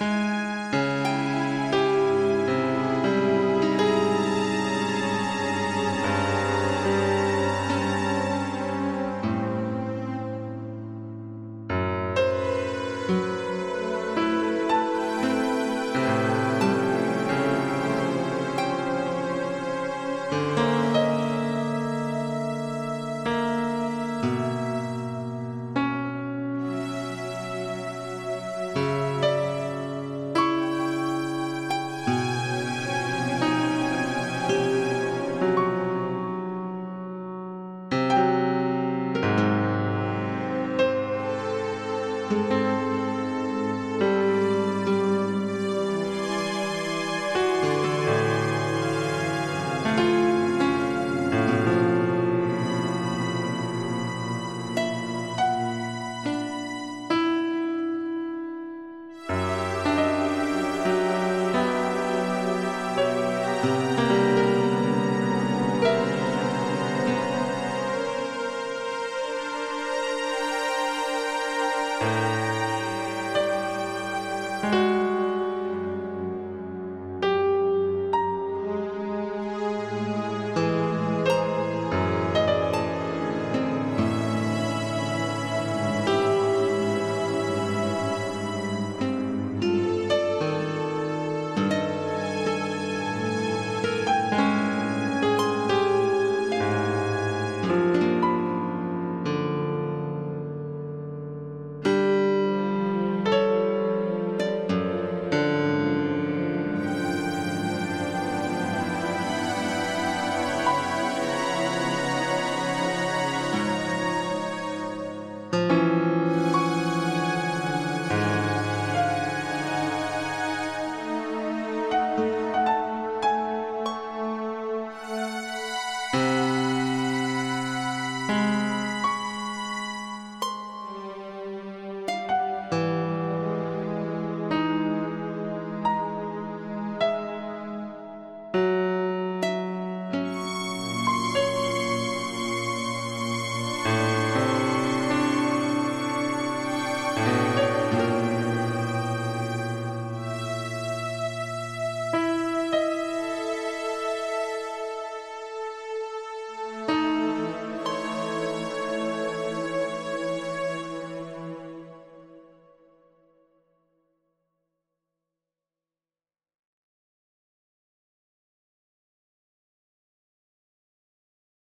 Bye. Música